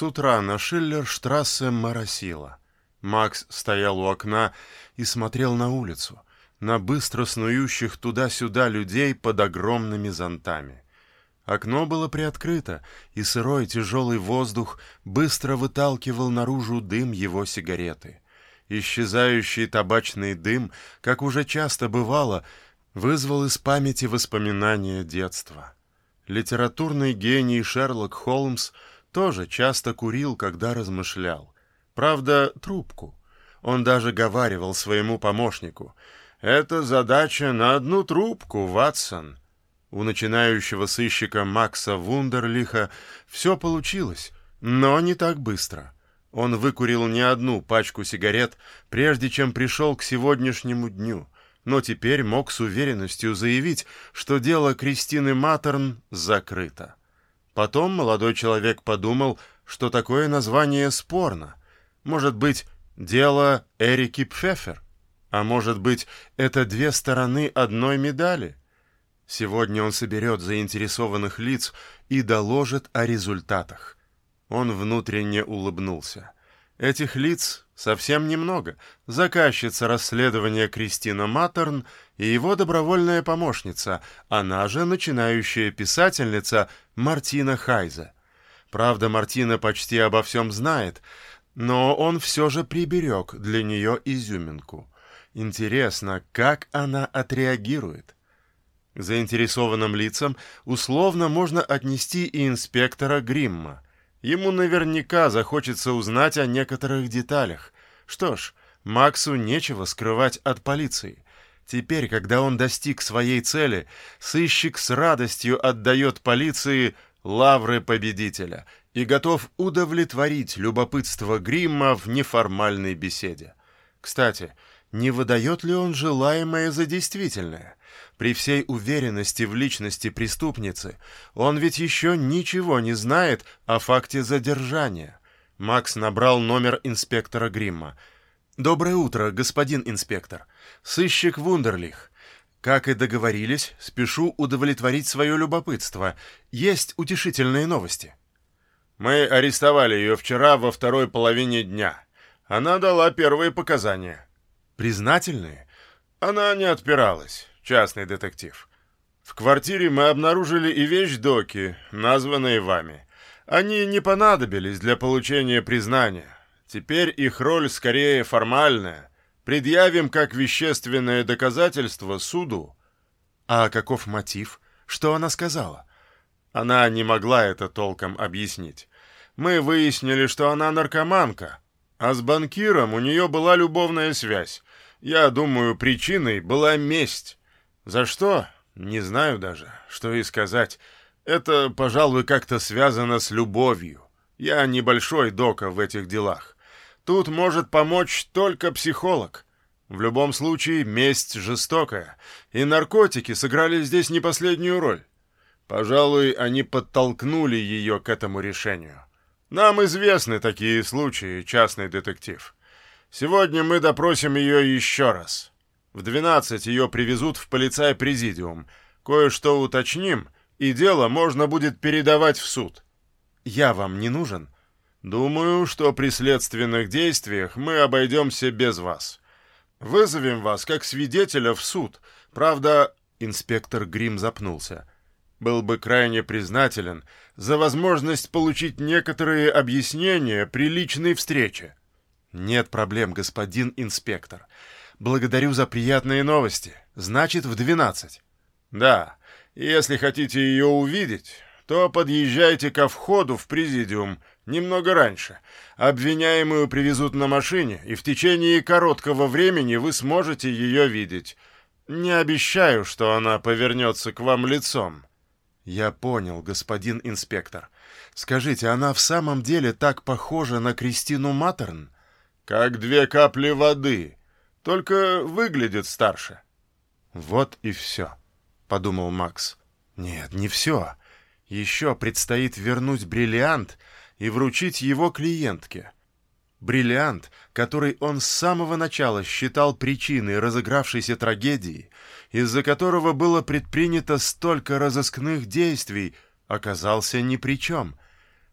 С утра на Шиллерштрассе моросило. Макс стоял у окна и смотрел на улицу, на быстро снующих туда-сюда людей под огромными зонтами. Окно было приоткрыто, и сырой тяжелый воздух быстро выталкивал наружу дым его сигареты. Исчезающий табачный дым, как уже часто бывало, вызвал из памяти воспоминания детства. Литературный гений Шерлок Холмс тоже часто курил, когда размышлял. Правда, трубку. Он даже говаривал своему помощнику. «Это задача на одну трубку, Ватсон». У начинающего сыщика Макса Вундерлиха все получилось, но не так быстро. Он выкурил не одну пачку сигарет, прежде чем пришел к сегодняшнему дню, но теперь мог с уверенностью заявить, что дело Кристины Матерн закрыто. Потом молодой человек подумал, что такое название спорно. Может быть, дело Эрики Пфеффер? А может быть, это две стороны одной медали? Сегодня он соберет заинтересованных лиц и доложит о результатах. Он внутренне улыбнулся. Этих лиц совсем немного. Заказчица расследования Кристина Матерн и его добровольная помощница, она же начинающая писательница Мартина Хайза. Правда, Мартина почти обо всем знает, но он все же приберег для нее изюминку. Интересно, как она отреагирует? К заинтересованным лицам условно можно отнести и инспектора Гримма – Ему наверняка захочется узнать о некоторых деталях. Что ж, Максу нечего скрывать от полиции. Теперь, когда он достиг своей цели, сыщик с радостью отдает полиции лавры победителя и готов удовлетворить любопытство Гримма в неформальной беседе. Кстати, не выдает ли он желаемое за действительное? При всей уверенности в личности преступницы он ведь еще ничего не знает о факте задержания. Макс набрал номер инспектора Гримма. «Доброе утро, господин инспектор. Сыщик Вундерлих. Как и договорились, спешу удовлетворить свое любопытство. Есть утешительные новости». «Мы арестовали ее вчера во второй половине дня. Она дала первые показания». «Признательные?» «Она не отпиралась частный детектив. В квартире мы обнаружили и вещдоки, названные вами. Они не понадобились для получения признания. Теперь их роль скорее формальная. Предъявим как вещественное доказательство суду. А каков мотив? Что она сказала? Она не могла это толком объяснить. Мы выяснили, что она наркоманка, а с банкиром у нее была любовная связь. Я думаю, причиной была месть. За что? Не знаю даже, что и сказать. Это, пожалуй, как-то связано с любовью. Я небольшой дока в этих делах. Тут может помочь только психолог. В любом случае, месть жестокая, и наркотики сыграли здесь не последнюю роль. Пожалуй, они подтолкнули ее к этому решению. Нам известны такие случаи, частный детектив. Сегодня мы допросим ее еще раз. В двенадцать ее привезут в полицай-президиум. Кое-что уточним, и дело можно будет передавать в суд. Я вам не нужен? Думаю, что при следственных действиях мы обойдемся без вас. Вызовем вас как свидетеля в суд. Правда, инспектор Грим запнулся. Был бы крайне признателен за возможность получить некоторые объяснения при личной встрече. Нет проблем, господин инспектор. Благодарю за приятные новости. Значит, в двенадцать. Да, если хотите ее увидеть, то подъезжайте ко входу в президиум немного раньше. Обвиняемую привезут на машине, и в течение короткого времени вы сможете ее видеть. Не обещаю, что она повернется к вам лицом. Я понял, господин инспектор. Скажите, она в самом деле так похожа на Кристину Матерн? Как две капли воды только выглядит старше. Вот и все, подумал Макс. Нет, не все. Еще предстоит вернуть бриллиант и вручить его клиентке. Бриллиант, который он с самого начала считал причиной разыгравшейся трагедии, из-за которого было предпринято столько разыскных действий, оказался ни при чем.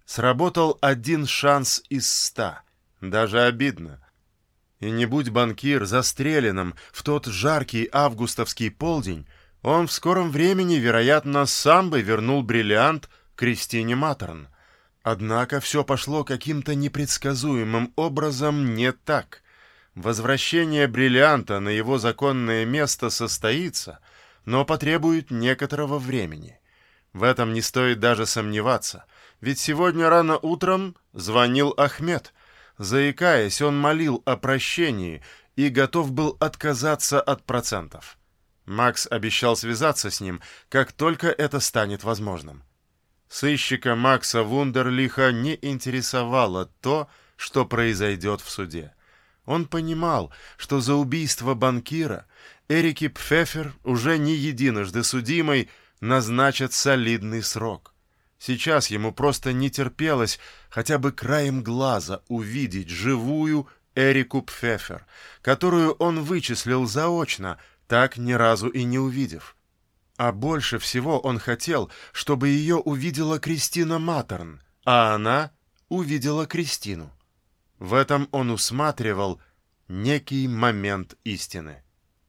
Сработал один шанс из ста. Даже обидно. И не будь банкир застреленным в тот жаркий августовский полдень, он в скором времени, вероятно, сам бы вернул бриллиант Кристине Матерн. Однако все пошло каким-то непредсказуемым образом не так. Возвращение бриллианта на его законное место состоится, но потребует некоторого времени. В этом не стоит даже сомневаться, ведь сегодня рано утром звонил Ахмед. Заикаясь, он молил о прощении и готов был отказаться от процентов. Макс обещал связаться с ним, как только это станет возможным. Сыщика Макса Вундерлиха не интересовало то, что произойдет в суде. Он понимал, что за убийство банкира Эрике Пфефер, уже не единожды судимой, назначат солидный срок. Сейчас ему просто не терпелось хотя бы краем глаза увидеть живую Эрику Пфефер, которую он вычислил заочно, так ни разу и не увидев. А больше всего он хотел, чтобы ее увидела Кристина Матерн, а она увидела Кристину. В этом он усматривал некий момент истины.